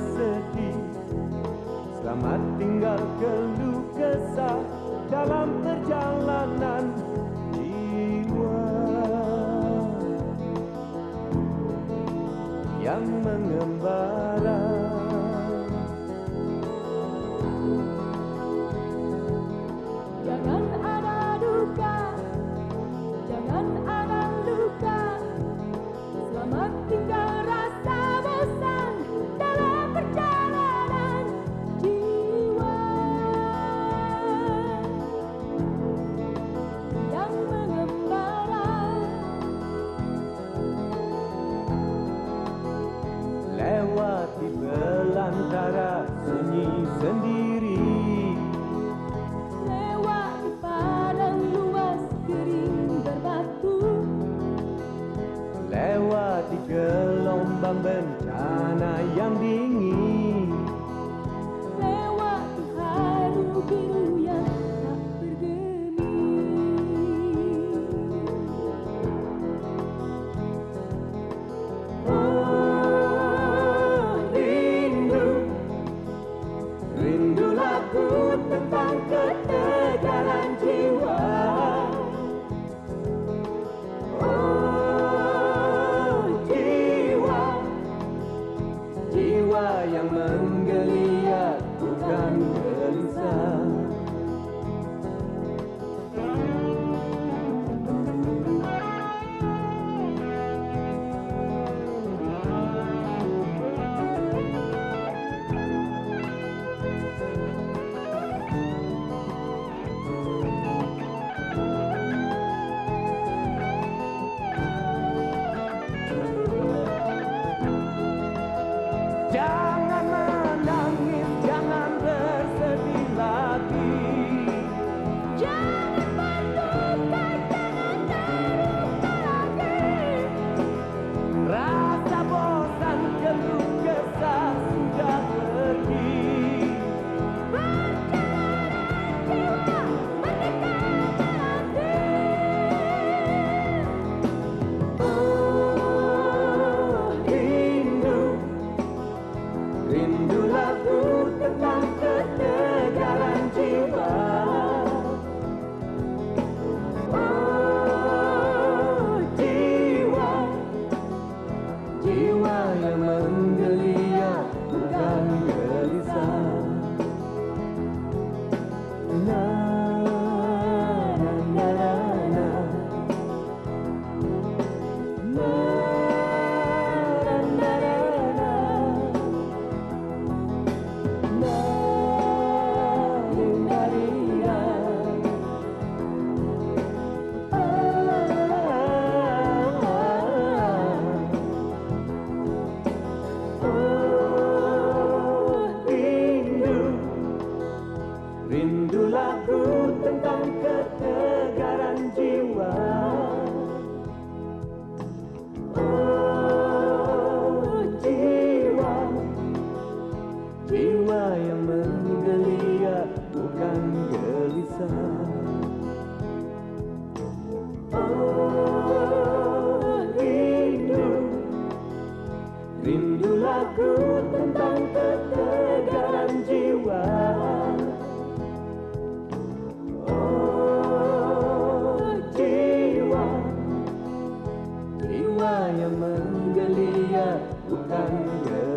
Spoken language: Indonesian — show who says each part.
Speaker 1: sedih. Selamat tinggal keluh kesah dalam perjalanan jiwa. Yang mengembara. sunyi sendiri.
Speaker 2: Lewat di padang luas kering berbatu.
Speaker 1: Lewat di gelombang bencana yang dingin. yang menggeliat bukan die. Jiwa lagu tentang ketegaran jiwa ಮಂಗಲಿಯ ಉತ್ತಂಗ